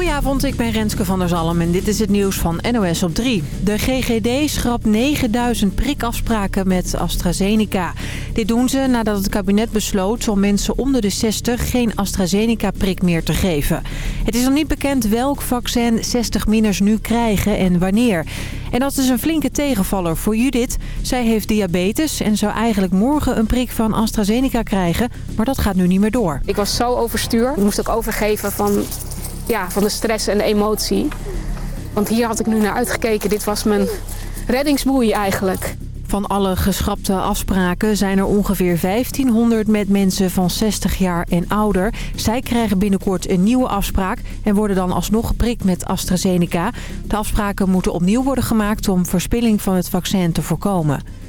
Goedenavond, ik ben Renske van der Zalm en dit is het nieuws van NOS op 3. De GGD schrapt 9000 prikafspraken met AstraZeneca. Dit doen ze nadat het kabinet besloot om mensen onder de 60 geen AstraZeneca-prik meer te geven. Het is nog niet bekend welk vaccin 60-minners nu krijgen en wanneer. En dat is een flinke tegenvaller voor Judith. Zij heeft diabetes en zou eigenlijk morgen een prik van AstraZeneca krijgen, maar dat gaat nu niet meer door. Ik was zo overstuur. Moest ook overgeven van ja, van de stress en de emotie. Want hier had ik nu naar uitgekeken. Dit was mijn reddingsboei eigenlijk. Van alle geschrapte afspraken zijn er ongeveer 1500 met mensen van 60 jaar en ouder. Zij krijgen binnenkort een nieuwe afspraak en worden dan alsnog geprikt met AstraZeneca. De afspraken moeten opnieuw worden gemaakt om verspilling van het vaccin te voorkomen.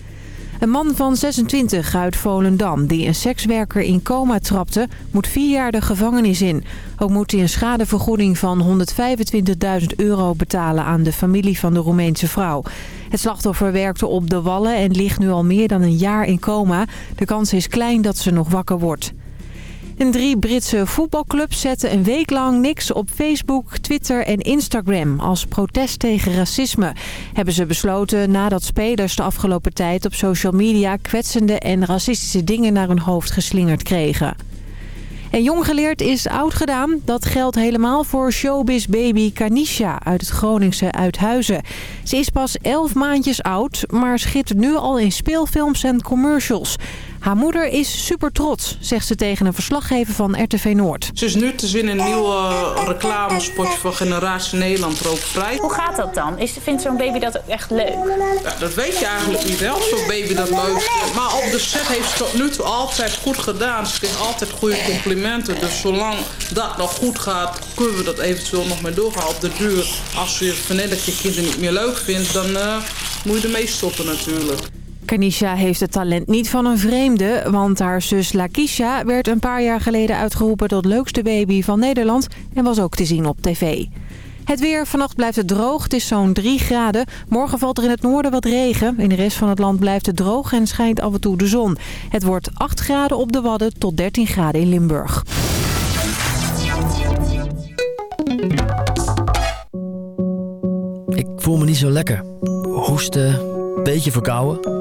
Een man van 26 uit Volendam die een sekswerker in coma trapte... moet vier jaar de gevangenis in. Ook moet hij een schadevergoeding van 125.000 euro betalen aan de familie van de Roemeense vrouw. Het slachtoffer werkte op de Wallen en ligt nu al meer dan een jaar in coma. De kans is klein dat ze nog wakker wordt. Drie Britse voetbalclubs zetten een week lang niks op Facebook, Twitter en Instagram als protest tegen racisme. Hebben ze besloten nadat spelers de afgelopen tijd op social media kwetsende en racistische dingen naar hun hoofd geslingerd kregen. En jong geleerd is oud gedaan. Dat geldt helemaal voor showbiz baby Kanisha uit het Groningse Uithuizen. Ze is pas 11 maandjes oud, maar schittert nu al in speelfilms en commercials. Haar moeder is super trots, zegt ze tegen een verslaggever van RTV Noord. Ze is nu te zien in een nieuwe uh, reclamespotje van Generatie Nederland Rookvrij. Hoe gaat dat dan? Is, vindt zo'n baby dat ook echt leuk? Ja, dat weet je eigenlijk niet, hè, of zo'n baby dat leuk vindt. Maar op de set heeft ze tot nu toe altijd goed gedaan. Ze kreeg altijd goede complimenten. Dus zolang dat nog goed gaat, kunnen we dat eventueel nog mee doorgaan. Op de duur, als je vindt dat je kinderen niet meer leuk vindt, dan uh, moet je ermee stoppen natuurlijk. Kanisha heeft het talent niet van een vreemde, want haar zus Lakisha werd een paar jaar geleden uitgeroepen tot leukste baby van Nederland en was ook te zien op tv. Het weer. Vannacht blijft het droog. Het is zo'n 3 graden. Morgen valt er in het noorden wat regen. In de rest van het land blijft het droog en schijnt af en toe de zon. Het wordt 8 graden op de Wadden tot 13 graden in Limburg. Ik voel me niet zo lekker. Hoesten, beetje verkouden.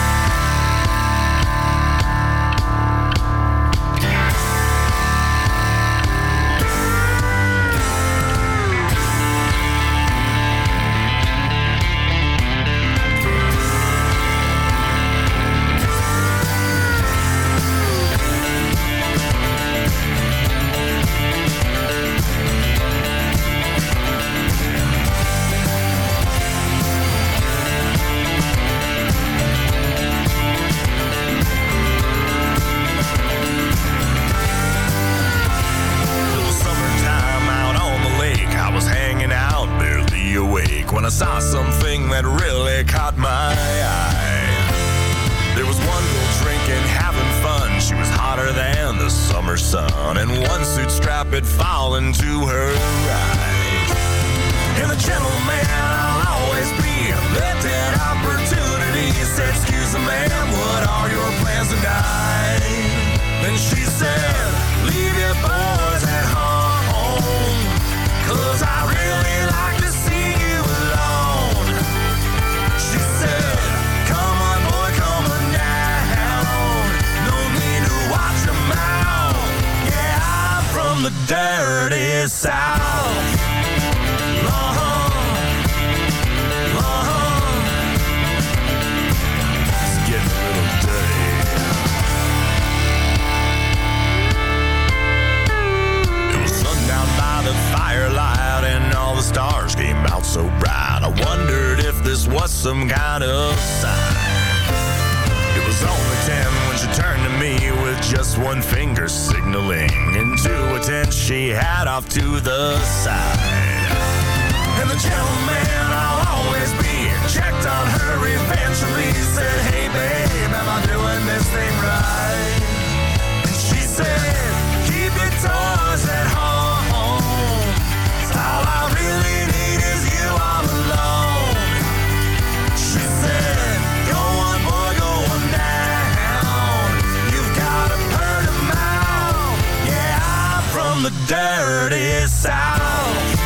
Dirty south.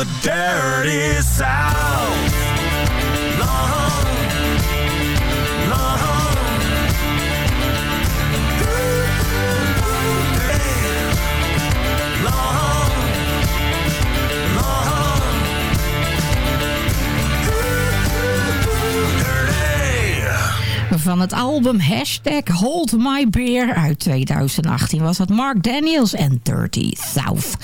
The dirty south. Long, long. Van het album Hashtag Hold My Beer uit 2018 was het Mark Daniels en Dirty South.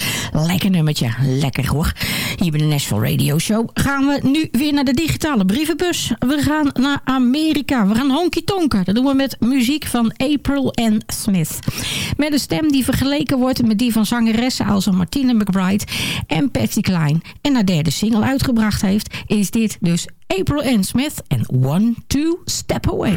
Lekker nummertje, lekker hoor. Hier bij de Nashville Radio Show gaan we nu weer naar de digitale brievenbus. We gaan naar Amerika, we gaan honky tonken. Dat doen we met muziek van April Ann Smith. Met een stem die vergeleken wordt met die van zangeressen als Martina McBride en Patsy Cline. En haar derde single uitgebracht heeft, is dit dus April Ann Smith en One Two Step Away.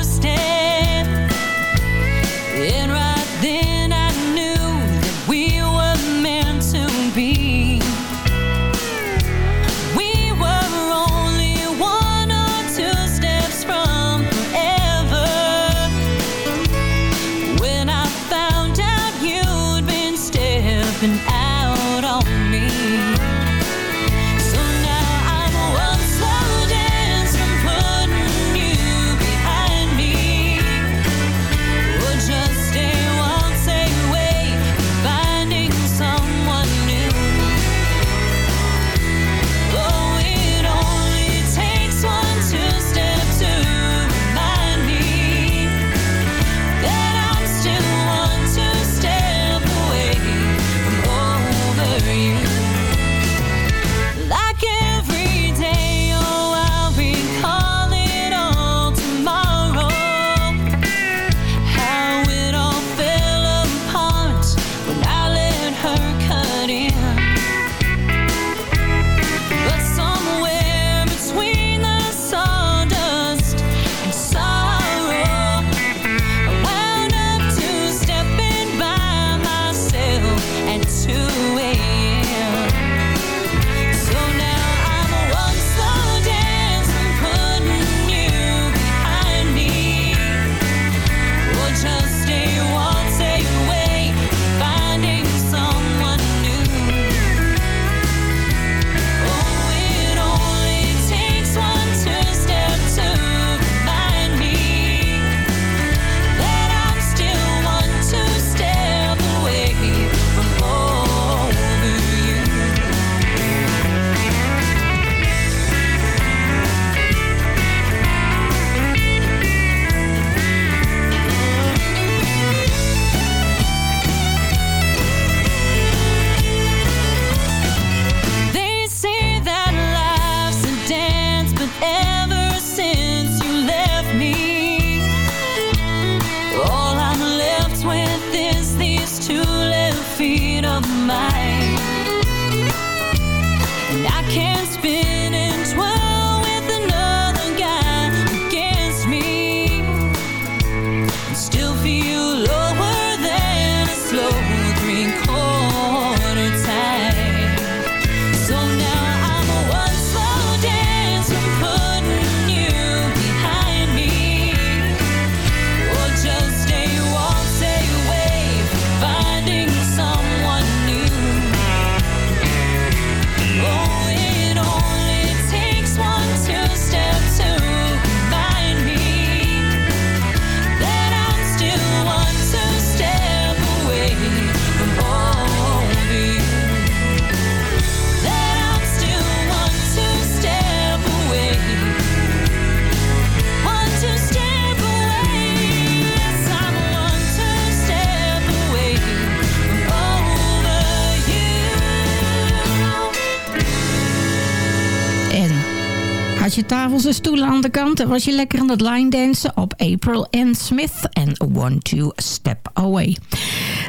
De kant was je lekker aan het line dansen op April N. Smith en One Two Step Away.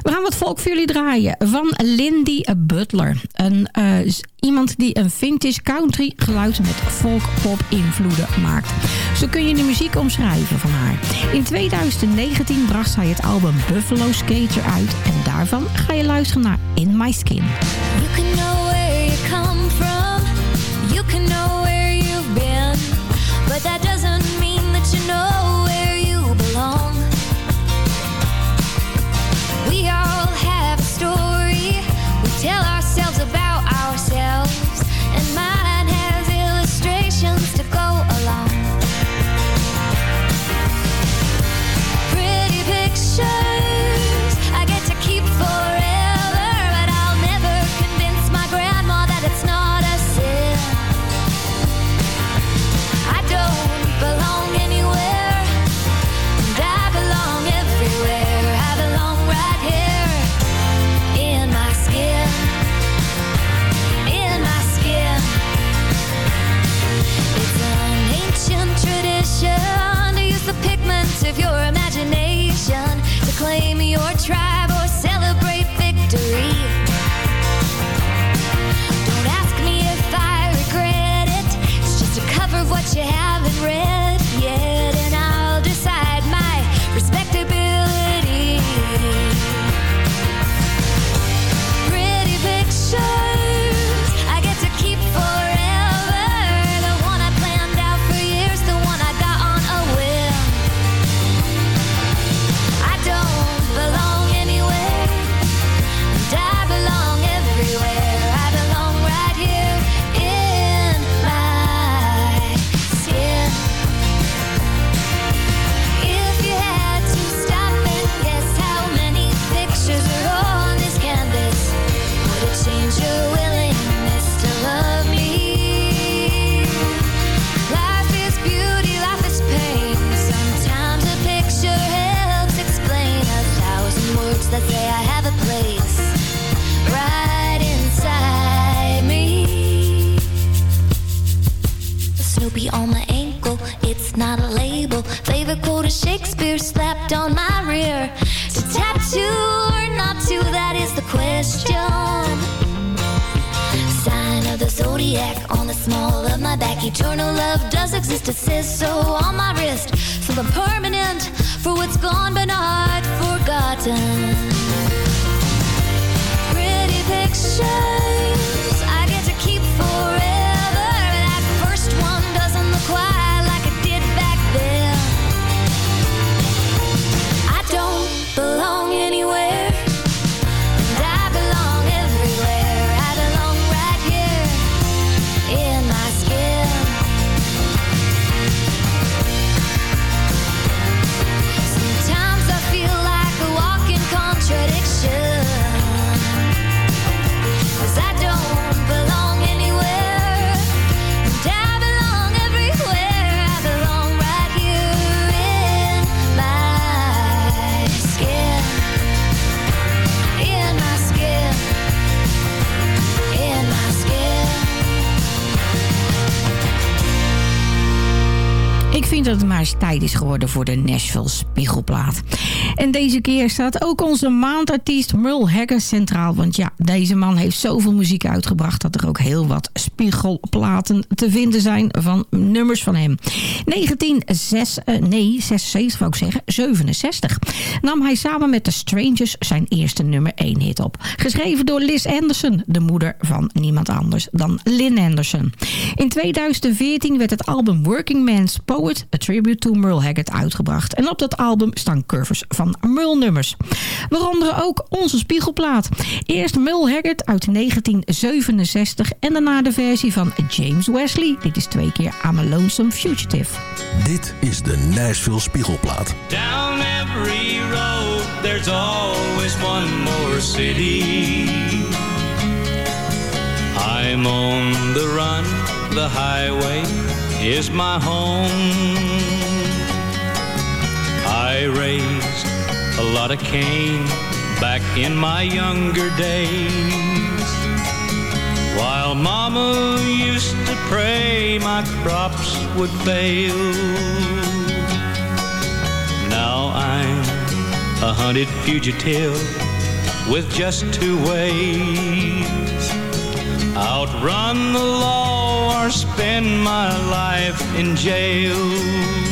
We gaan wat volk voor jullie draaien van Lindy Butler. Een, eh, iemand die een vintage country geluid met folk pop invloeden maakt. Zo kun je de muziek omschrijven van haar. In 2019 bracht zij het album Buffalo Skater uit en daarvan ga je luisteren naar In My Skin. You can know where you come from. You can know exist, it so on my wrist. Something permanent for what's gone but not forgotten. Pretty pictures dat het maar eens tijd is geworden voor de Nashville Spiegelplaat. En deze keer staat ook onze maandartiest Merle Haggard centraal. Want ja, deze man heeft zoveel muziek uitgebracht... dat er ook heel wat spiegelplaten te vinden zijn van nummers van hem. 1906, eh, nee, 76 wou ik zeggen, 67... nam hij samen met The Strangers zijn eerste nummer 1 hit op. Geschreven door Liz Anderson, de moeder van niemand anders dan Lynn Anderson. In 2014 werd het album Working Man's Poet, A Tribute to Merle Haggard, uitgebracht. En op dat album staan covers van Merle nummers. Waaronder ook onze spiegelplaat. Eerst Merle Haggard uit 1967 en daarna de versie van James Wesley. Dit is twee keer I'm a Lonesome Fugitive. Dit is de Nashville Spiegelplaat. Down every road, there's always one more city. I'm on the run, the highway is my home. I raised a lot of cane back in my younger days. While Mama used to pray my crops would fail. Now I'm a hunted fugitive with just two ways outrun the law or spend my life in jail.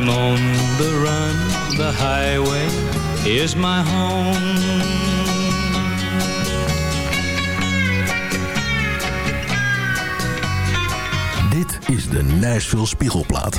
I'm on the run, the highway is my home. Dit is de Nashville Spiegelplaat.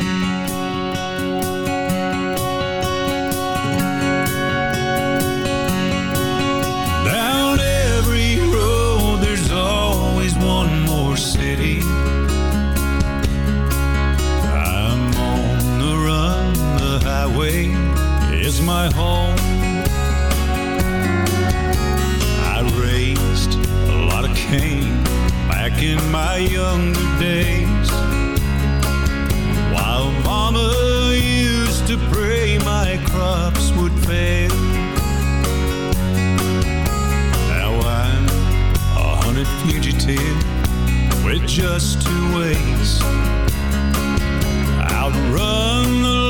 My home. I raised a lot of cane back in my younger days. While mama used to pray my crops would fail. Now I'm a hunted fugitive with just two ways. Outrun the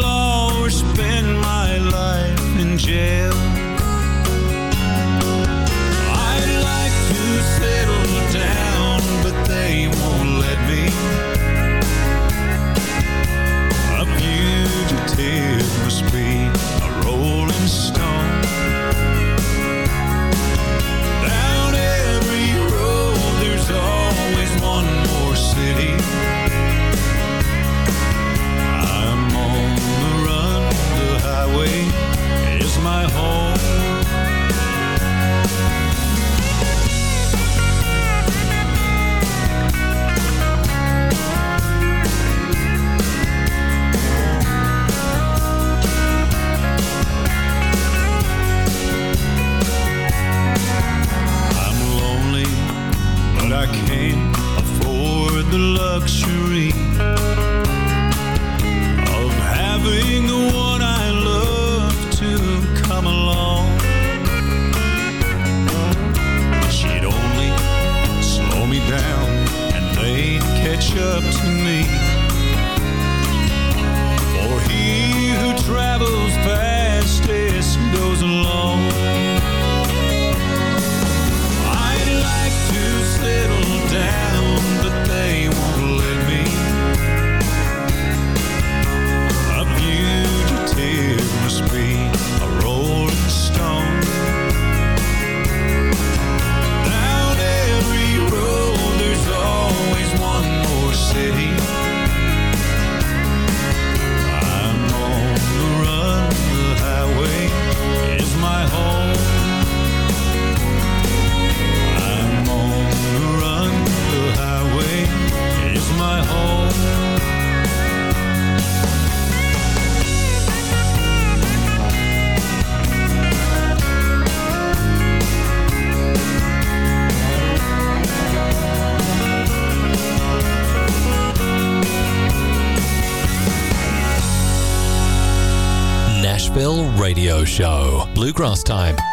Bluegrass time.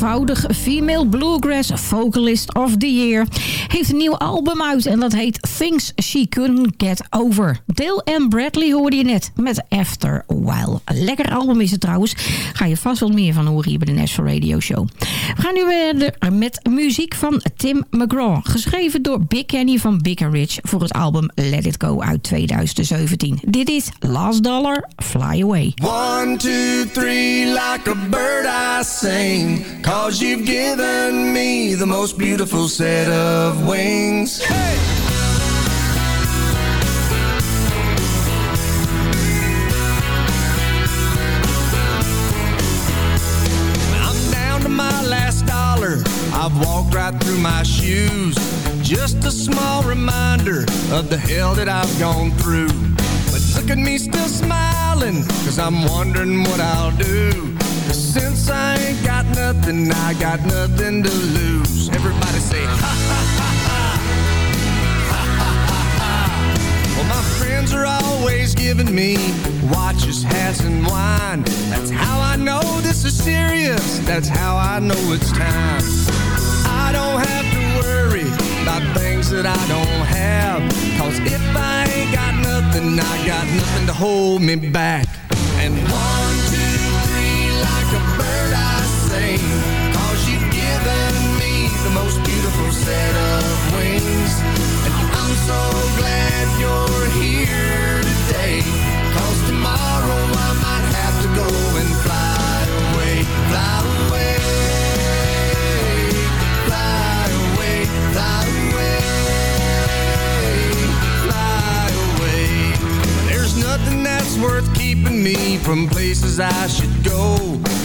Vijfvoudig female bluegrass vocalist of the year heeft een nieuw album uit en dat heet Things She Couldn't Get Over. Dale en Bradley hoorde je net met After a While. Lekker album is het trouwens. Ga je vast wel meer van horen hier bij de National Radio Show. We gaan nu verder met muziek van Tim McGraw. Geschreven door Big Kenny van Big Rich voor het album Let It Go uit 2017. Dit is Last Dollar, Fly Away. One, two, three, like a bird I sing. Cause you've given me the most beautiful set of wings. Hey! I'm down to my last dollar. I've walked right through my shoes. Just a small reminder of the hell that I've gone through. But look at me still smiling, cause I'm wondering what I'll do. Since I ain't got nothing, I got nothing to lose. Everybody say, ha ha ha ha. Ha ha ha ha. Well, my friends are always giving me watches, hats, and wine. That's how I know this is serious. That's how I know it's time. I don't have to worry about things that I don't have. Cause if I ain't got nothing, I got nothing to hold me back. And one, set of wings. And I'm so glad you're here today. Cause tomorrow I might have to go and fly away, fly away. Fly away, fly away, fly away. There's nothing that's worth keeping me from places I should go.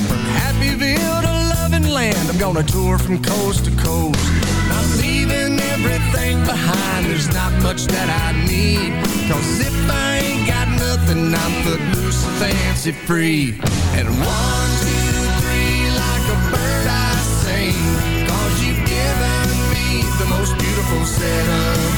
From Happyville to Loving Land, I'm gonna tour from coast to coast. Not leaving everything behind, there's not much that I need. Cause if I ain't got nothing, I'm footloose and fancy free. And one, two, three, like a bird I sing. Cause you've given me the most beautiful set of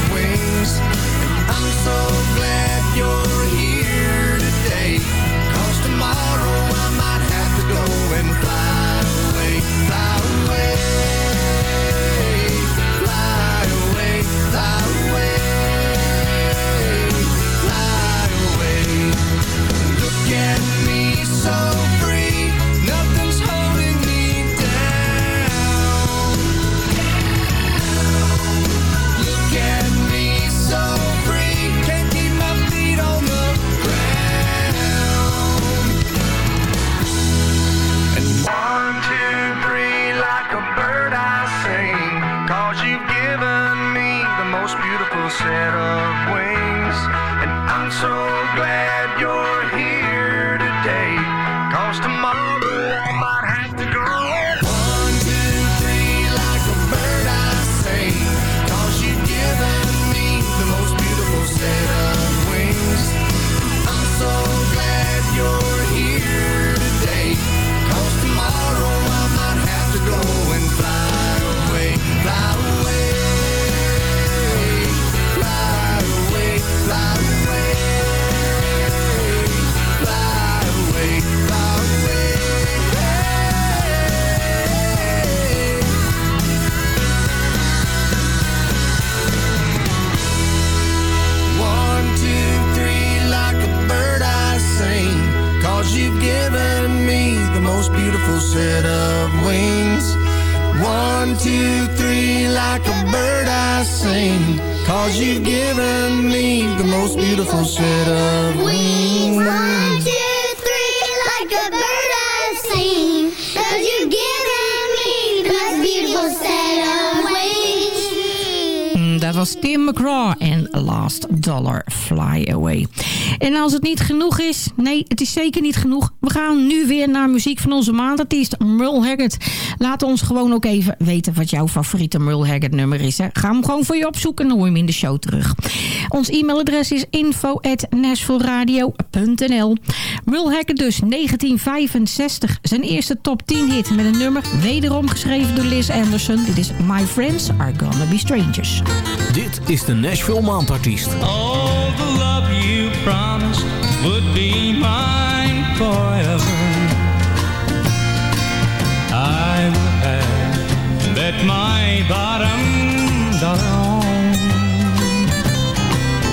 En als het niet genoeg is, nee, het is zeker niet genoeg. We gaan nu weer naar muziek van onze maandartiest Merle Haggard. Laat ons gewoon ook even weten wat jouw favoriete Merle Haggard nummer is. Hè. Ga hem gewoon voor je opzoeken en dan hoor je hem in de show terug. Ons e-mailadres is info.nashvilleradio.nl Merle Haggard dus, 1965. Zijn eerste top 10 hit met een nummer, wederom geschreven door Liz Anderson. Dit is My Friends Are Gonna Be Strangers. Dit is de Nashville Maandartiest. All the love you mine forever. I would have bet my bottom dollar.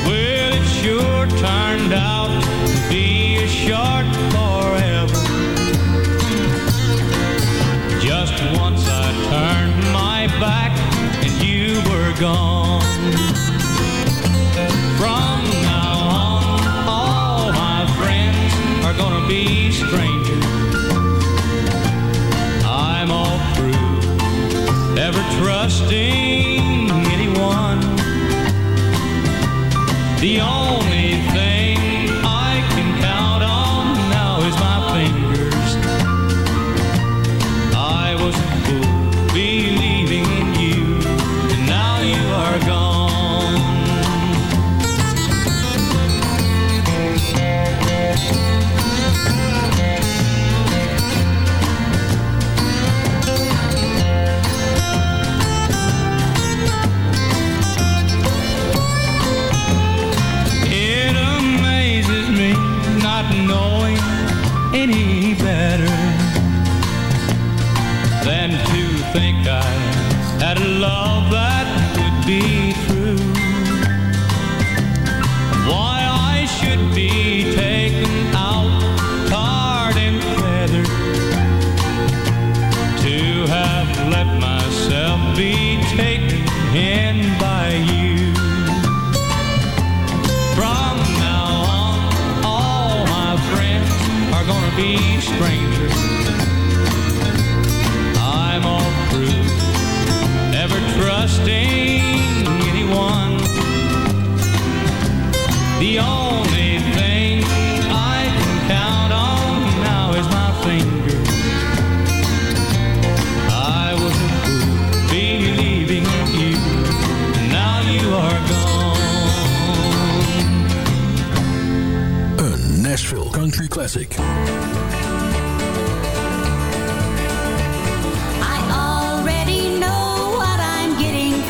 Well, it sure turned out to be a short forever. Just once I turned my back and you were gone. Be strangers.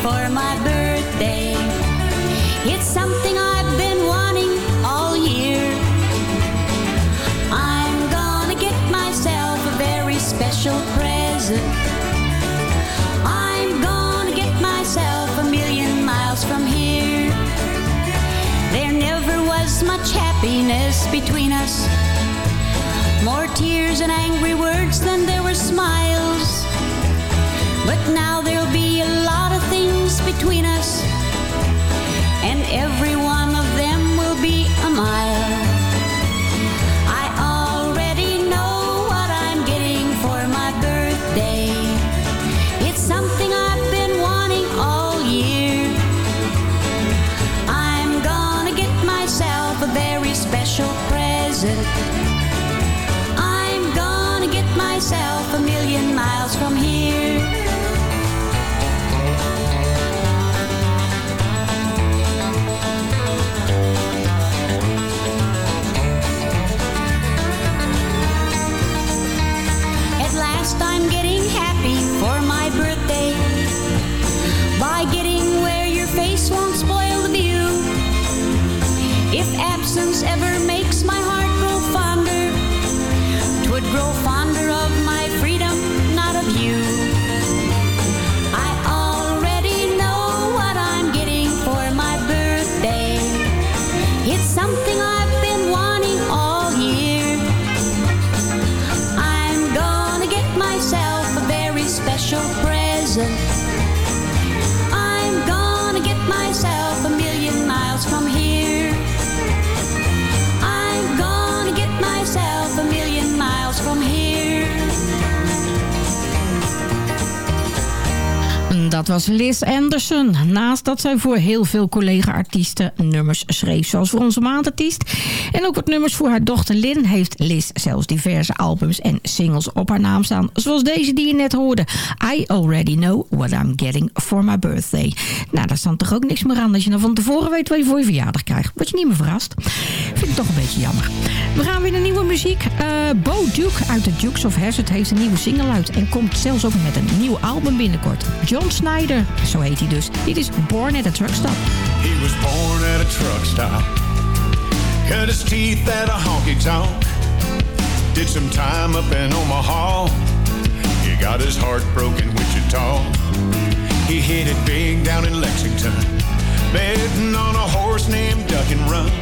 For my birthday. It's something I've been wanting all year. I'm gonna get myself a very special present. I'm gonna get myself a million miles from here. There never was much happiness between us. More tears and angry words than there were smiles. But now there'll be a between us, and every one of them will be a mile. I already know what I'm getting for my birthday. It's something I've been wanting all year. I'm gonna get myself a very special present. I'm gonna get myself a million miles from here. Dat was Liz Anderson. Naast dat zij voor heel veel collega-artiesten nummers schreef. Zoals voor onze maandartiest. En ook wat nummers voor haar dochter Lynn heeft Liz zelfs diverse albums en singles op haar naam staan. Zoals deze die je net hoorde. I already know what I'm getting for my birthday. Nou, daar staat toch ook niks meer aan als je nou van tevoren weet wat je voor je verjaardag krijgt. Word je niet meer verrast. Vind ik toch een beetje jammer. We gaan weer naar nieuwe muziek. Eh Bo Duke uit de Dukes of Hazzard heeft een nieuwe single uit. En komt zelfs ook met een nieuw album binnenkort. John Snyder, zo heet hij dus. Dit is Born at a Truck Stop. He was born at a truck stop. Cut his teeth at a honky tonk. Did some time up in Omaha. He got his heart broken Wichita. He hit it big down in Lexington. Betting on a horse named Duck and Run.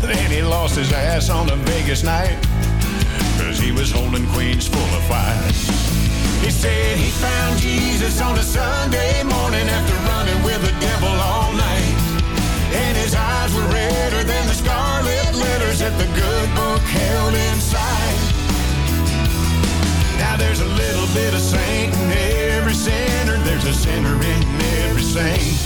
Then he lost his ass on a Vegas night. Cause he was holding queens full of fight. He said he found Jesus on a Sunday morning after running with the devil all night. And his eyes were redder than the scarlet letters that the good book held inside. Now there's a little bit of saint in every sinner. There's a sinner in every saint.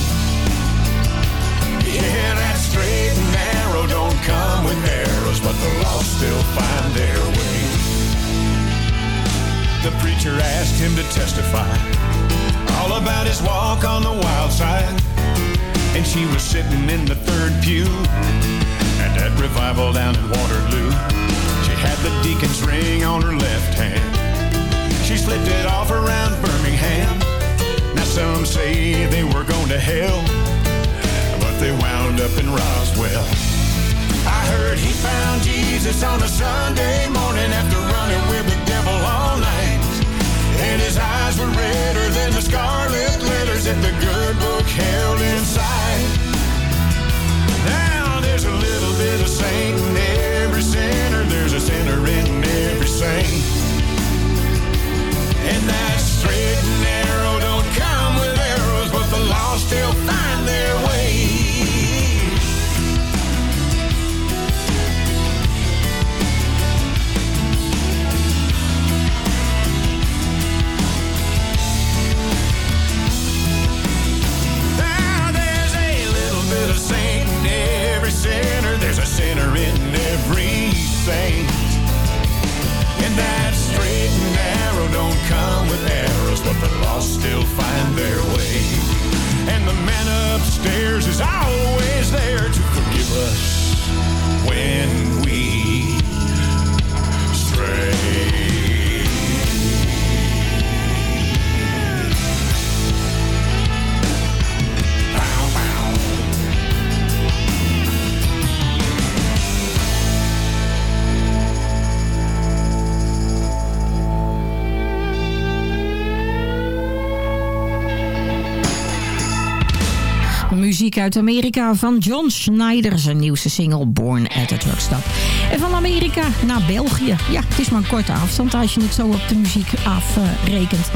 Yeah, that straight and narrow don't come with arrows, but the lost still find their way. The preacher asked him to testify all about his walk on the wild side. And she was sitting in the third pew at that revival down in Waterloo. She had the deacon's ring on her left hand. She slipped it off around Birmingham. Now some say they were going to hell, but they wound up in Roswell. I heard he found Jesus on a Sunday morning after running with the devil all night. And his eyes were redder than the scarlet letters that the good book held inside. Bit of saint come with arrows, but the lost still find their way. And the man upstairs is always there to forgive us muziek uit Amerika van John Schneider. Zijn nieuwste single Born at a Truck Stop. En van Amerika naar België. Ja, het is maar een korte afstand als je het zo op de muziek afrekent.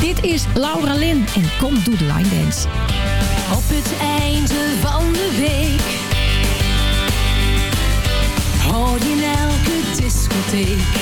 Dit is Laura Lynn en Kom Doe de Line Dance. Op het einde van de week hoor je in elke discotheek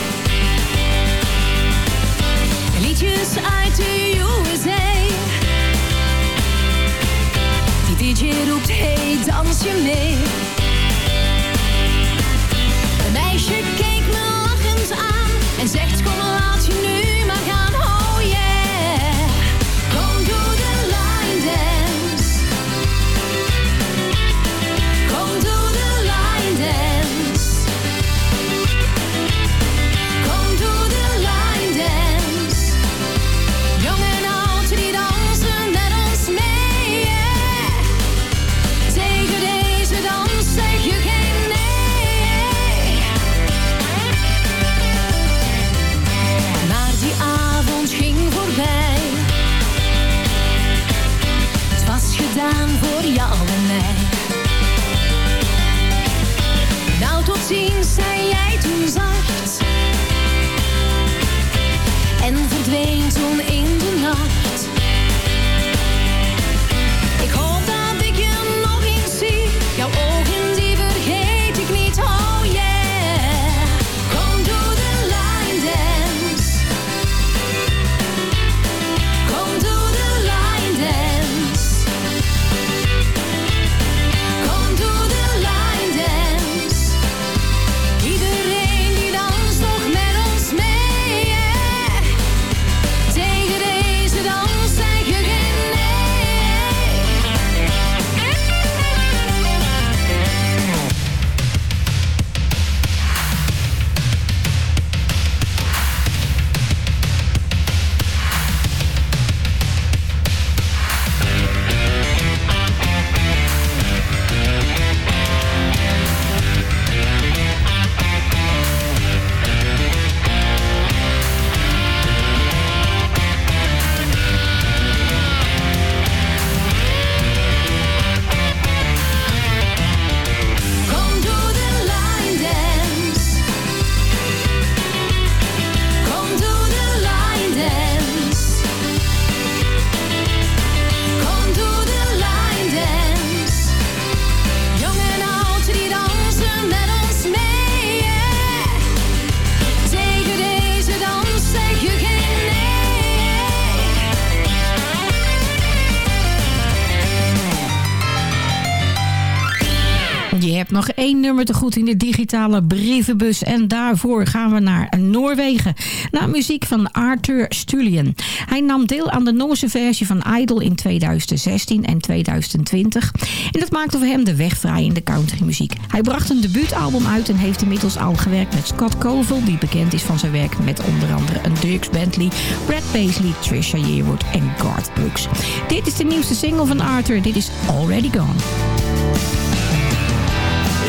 nummer te goed in de digitale brievenbus. En daarvoor gaan we naar Noorwegen. Naar muziek van Arthur Stulien. Hij nam deel aan de Noorse versie van Idol in 2016 en 2020. En dat maakte voor hem de weg vrij in de countrymuziek. Hij bracht een debuutalbum uit en heeft inmiddels al gewerkt met Scott Kovel... die bekend is van zijn werk met onder andere een Dirks Bentley... Brad Paisley, Trisha Yearwood en Garth Brooks. Dit is de nieuwste single van Arthur. Dit is Already Gone.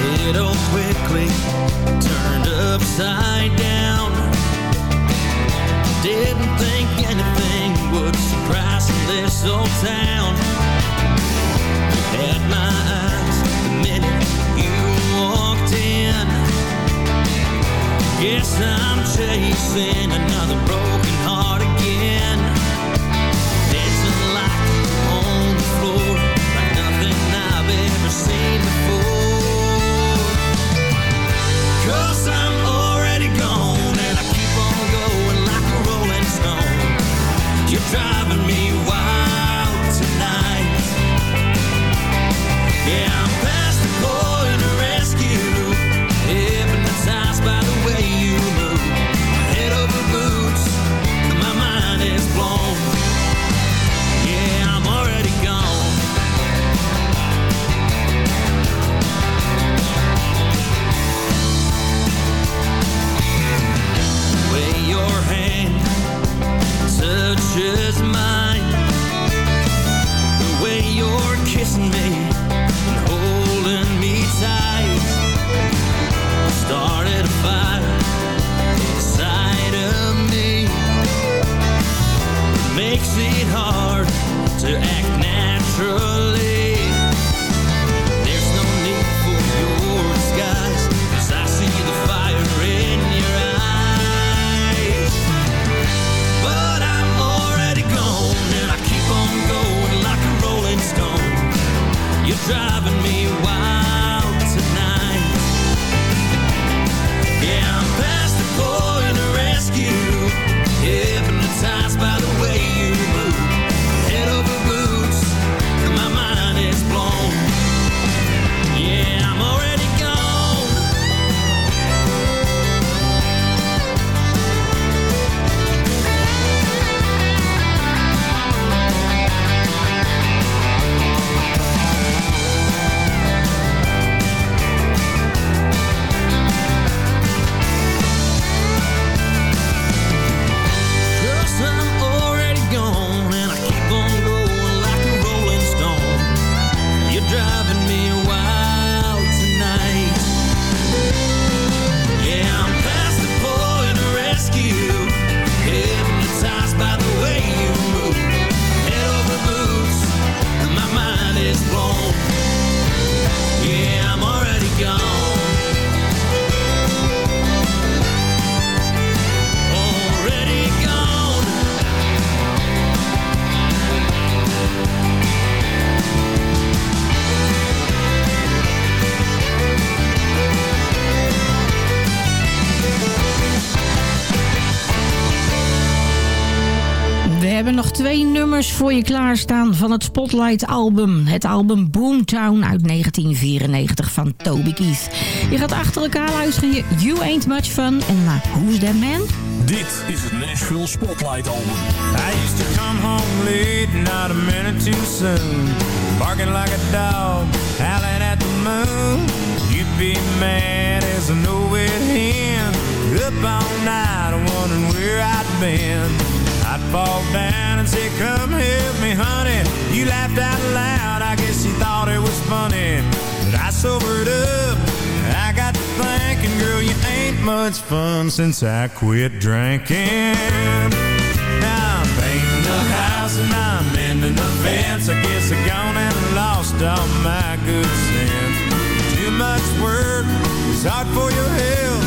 It all quickly turned upside down. Didn't think anything would surprise in this old town. Had my eyes the minute you walked in. Guess I'm chasing another broken heart again. Dancing like on the floor, like nothing I've ever seen nummers voor je klaarstaan van het Spotlight-album. Het album Boomtown uit 1994 van Toby Keith. Je gaat achter elkaar luisteren je You Ain't Much Fun en naar Who's That Man? Dit is het Nashville Spotlight Album. I used to come home late, not a minute too soon. Barking like a dog, howling at the moon. You'd be mad as a nowhere hen. Up all night, wondering where I'd been. I'd fall down and say, come help me, honey. You laughed out loud, I guess you thought it was funny. But I sobered up, I got to thinking, girl, you ain't much fun since I quit drinking. Now I'm painting the house and I'm mending the fence. I guess I've gone and lost all my good sense. Too much work, it's hard for your health.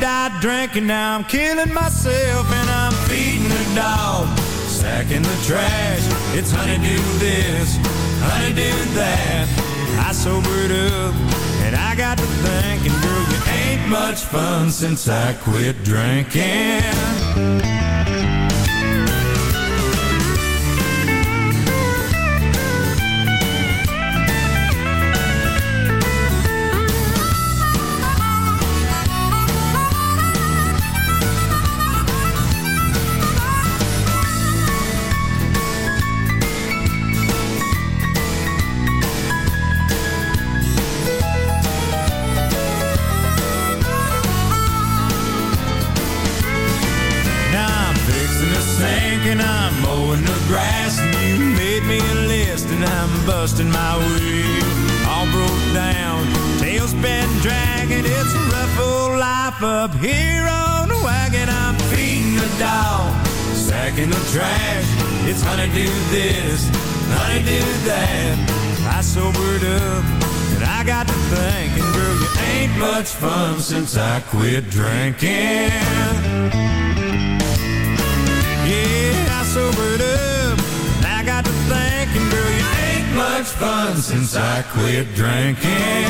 Died drinking, now I'm killing myself and I'm feeding the dog. Stacking the trash, it's honeydew this, honeydew that. I sobered up and I got to thinking, girl, you ain't much fun since I quit drinking. Quit drinking. Yeah, I sobered up. I got to thinking, girl, you ain't much fun since I quit drinking.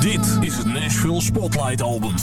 Dit is het Nashville Spotlight Album.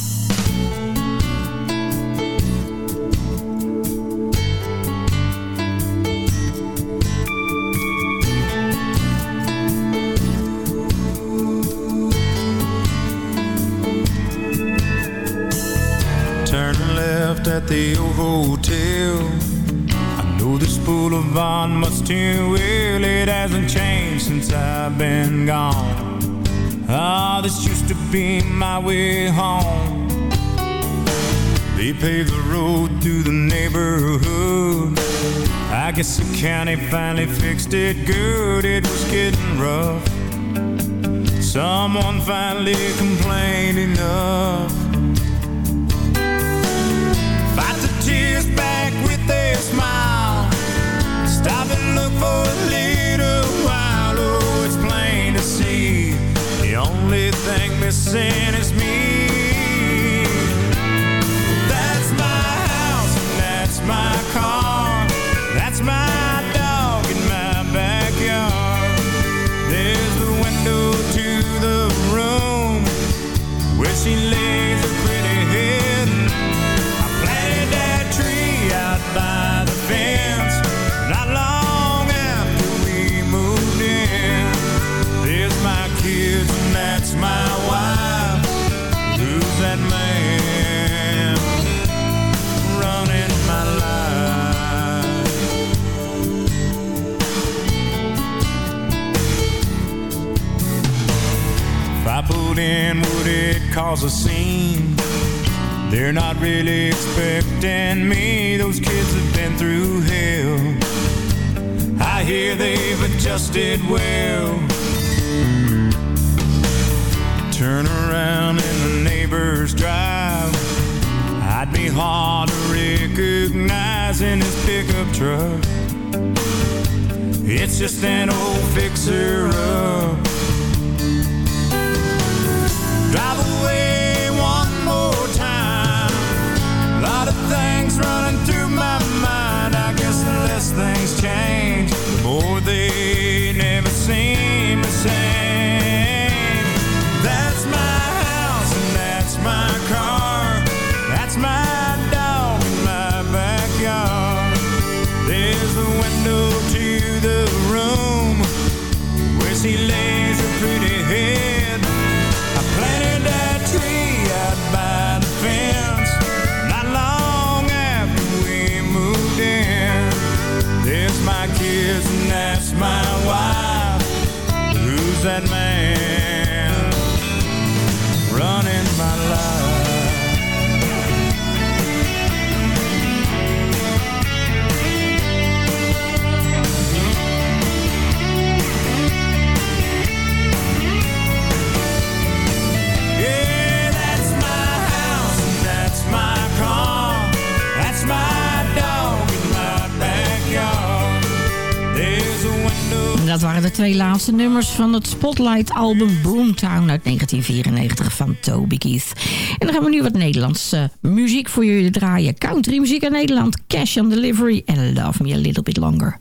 Too well. It hasn't changed since I've been gone. Ah, this used to be my way home. They paved the road through the neighborhood. I guess the county finally fixed it good. It was getting rough. Someone finally complained enough. Fight the tears back with a smile. Missing is me. That's my house that's my car. That's my I would it cause a scene? They're not really expecting me. Those kids have been through hell. I hear they've adjusted well. Turn around in the neighbor's drive. I'd be hard to recognize in his pickup truck. It's just an old fixer-up. Drive running through my mind. I guess the less things change, the more they de twee laatste nummers van het Spotlight-album Broomtown uit 1994 van Toby Keith. En dan gaan we nu wat Nederlandse eh, muziek voor jullie draaien. Country muziek in Nederland, Cash on Delivery en Love Me A Little Bit Longer.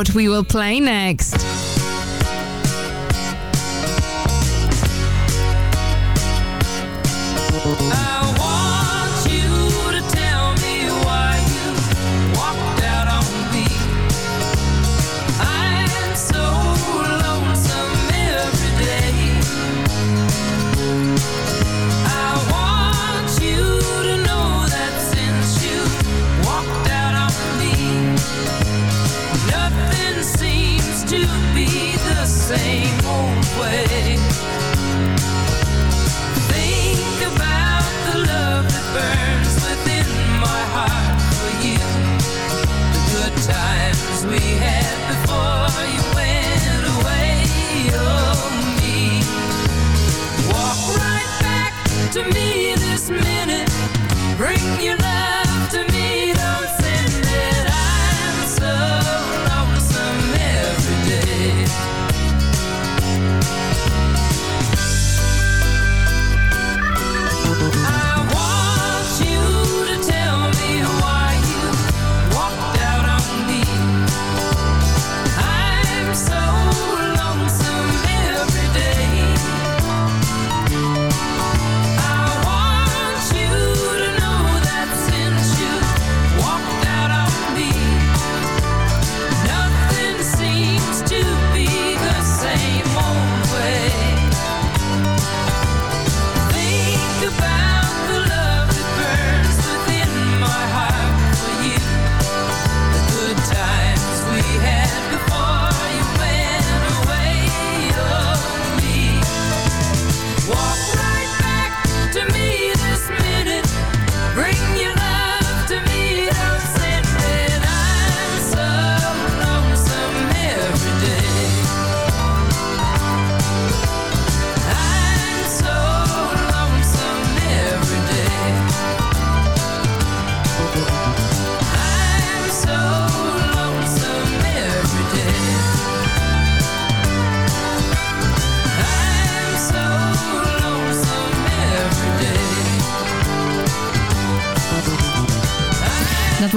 what we will play next.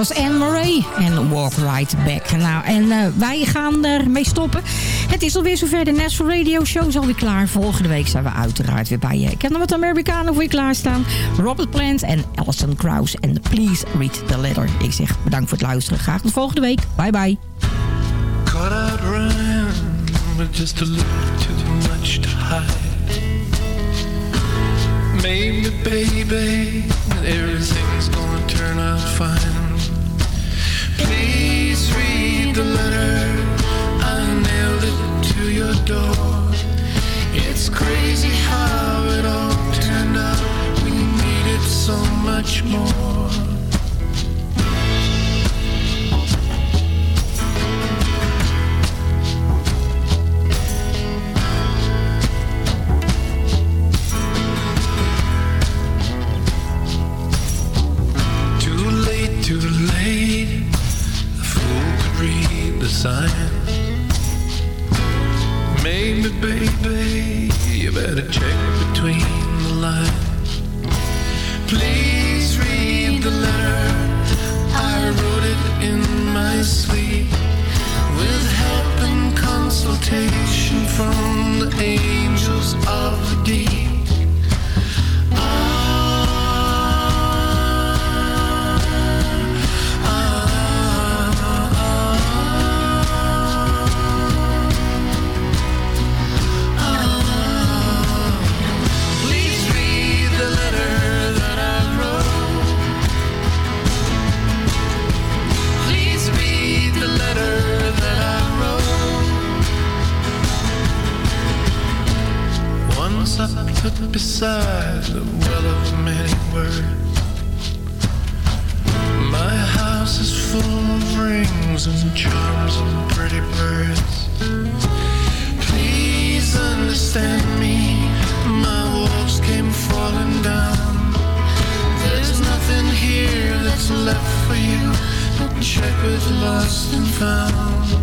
Was Anne Murray en Walk Right Back. Nou, en eh, wij gaan ermee stoppen. Het is alweer zover. De National Radio Show is alweer klaar. Volgende week zijn we uiteraard weer bij je. Ik heb nog wat Amerikanen voor je klaarstaan. Robert Plant en Alison Krauss. En Please Read the Letter. Ik zeg bedankt voor het luisteren. Graag tot volgende week. Bye bye. A baby. Letter. I nailed it to your door. It's crazy how it all turned out. We needed so much more. Baby, you better check between the lines. Please read the letter. I wrote it in my sleep with help and consultation from the angels of the well of many words. My house is full of rings and charms and pretty birds. Please understand me. My walls came falling down. There's nothing here that's left for you. Check with lost and found.